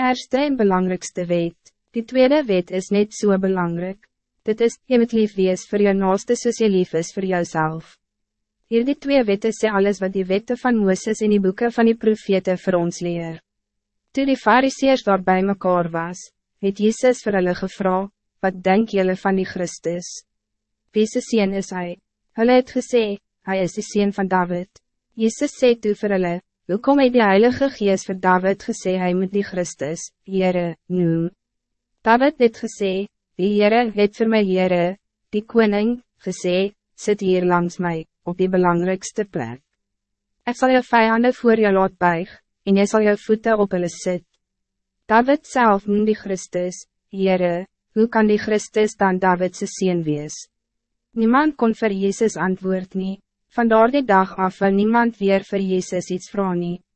Eerste en belangrijkste wet, die tweede wet is net zo so belangrijk. Dit is, je moet lief wees voor je naaste soos je lief is voor jouzelf. Hier die twee wette sê alles wat die wette van Mooses en die boeken van die profete voor ons leer. Toen die fariseers daar bij mekaar was, het Jezus vir hulle gevra, wat denk jullie van die Christus? Wie se sien is hij? Hulle het gesê, hy is die sien van David. Jezus sê toe vir hulle, hoe kom hy die Heilige Gees vir David gesê hy moet die Christus, Heere, noem? David het gesê, die Heere het vir my Heere, die Koning, gesê, sit hier langs mij, op die belangrijkste plek. Ik zal je vijanden voor je laat buig, en jy zal je voeten op hulle sit. David zelf noem die Christus, Heere, hoe kan die Christus dan Davidse sien wees? Niemand kon voor Jezus antwoord nie, vandaar die dag af wil niemand weer voor Jezus iets vragen nie.